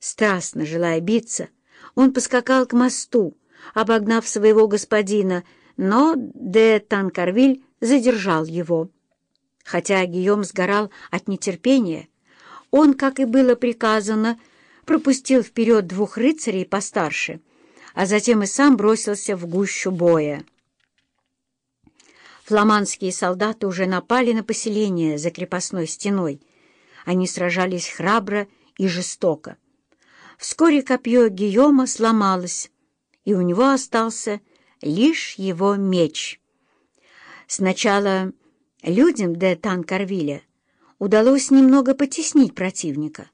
Страстно желая биться, он поскакал к мосту, обогнав своего господина, но де Танкарвиль задержал его. Хотя Гийом сгорал от нетерпения, он, как и было приказано, пропустил вперед двух рыцарей постарше, а затем и сам бросился в гущу боя. Фламандские солдаты уже напали на поселение за крепостной стеной. Они сражались храбро и жестоко. Вскоре копье Гийома сломалось, и у него остался лишь его меч. Сначала людям де Танкарвиля удалось немного потеснить противника,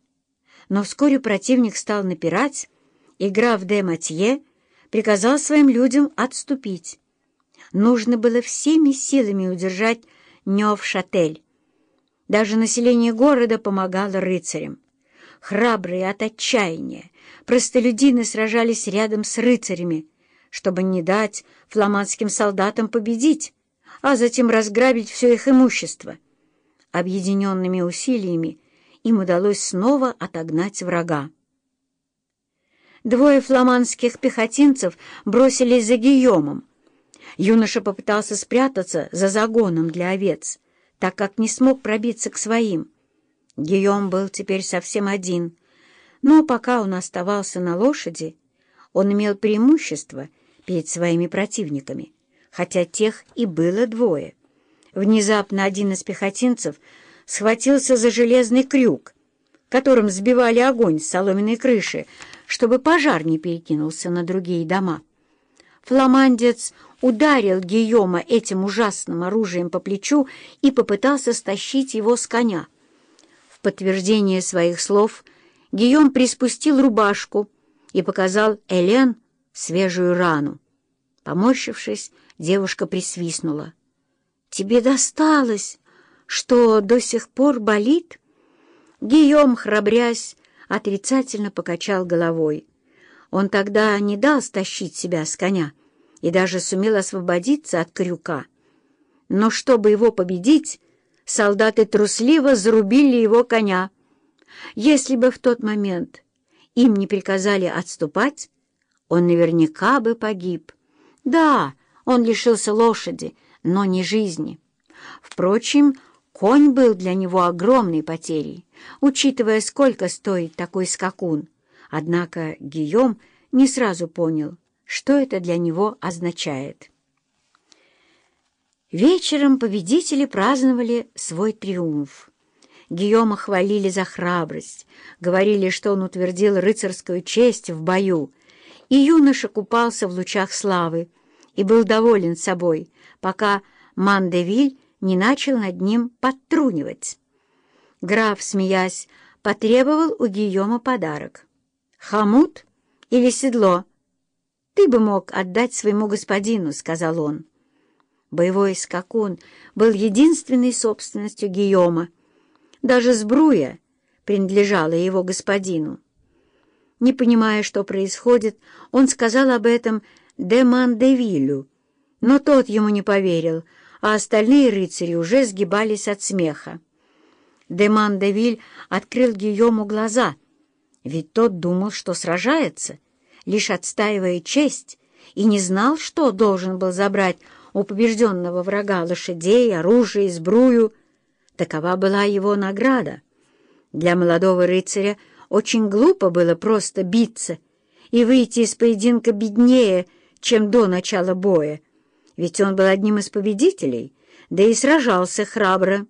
но вскоре противник стал напирать, и граф де Матье приказал своим людям отступить. Нужно было всеми силами удержать Нёв-Шатель. Даже население города помогало рыцарям. Храбрые от отчаяния, простолюдины сражались рядом с рыцарями, чтобы не дать фламандским солдатам победить, а затем разграбить все их имущество. Объединенными усилиями им удалось снова отогнать врага. Двое фламандских пехотинцев бросились за Гийомом. Юноша попытался спрятаться за загоном для овец, так как не смог пробиться к своим. Гийом был теперь совсем один, но пока он оставался на лошади, он имел преимущество перед своими противниками, хотя тех и было двое. Внезапно один из пехотинцев схватился за железный крюк, которым сбивали огонь с соломенной крыши, чтобы пожар не перекинулся на другие дома. Фламандец ударил Гийома этим ужасным оружием по плечу и попытался стащить его с коня подтверждение своих слов Гийом приспустил рубашку и показал Элен свежую рану. Поморщившись, девушка присвистнула. «Тебе досталось, что до сих пор болит?» Гийом, храбрясь, отрицательно покачал головой. Он тогда не дал стащить себя с коня и даже сумел освободиться от крюка. Но чтобы его победить, солдаты трусливо зарубили его коня. Если бы в тот момент им не приказали отступать, он наверняка бы погиб. Да, он лишился лошади, но не жизни. Впрочем, конь был для него огромной потерей, учитывая, сколько стоит такой скакун. Однако Гийом не сразу понял, что это для него означает. Вечером победители праздновали свой триумф. Гийома хвалили за храбрость, говорили, что он утвердил рыцарскую честь в бою, и юноша купался в лучах славы и был доволен собой, пока Мандевиль не начал над ним подтрунивать. Граф, смеясь, потребовал у Гийома подарок. «Хомут или седло?» «Ты бы мог отдать своему господину», — сказал он. Боевой скакун был единственной собственностью Гийома. Даже сбруя принадлежала его господину. Не понимая, что происходит, он сказал об этом де Мандевилю, но тот ему не поверил, а остальные рыцари уже сгибались от смеха. Де Мандевиль открыл Гийому глаза, ведь тот думал, что сражается, лишь отстаивая честь, и не знал, что должен был забрать у побежденного врага лошадей, оружие, сбрую. Такова была его награда. Для молодого рыцаря очень глупо было просто биться и выйти из поединка беднее, чем до начала боя, ведь он был одним из победителей, да и сражался храбро.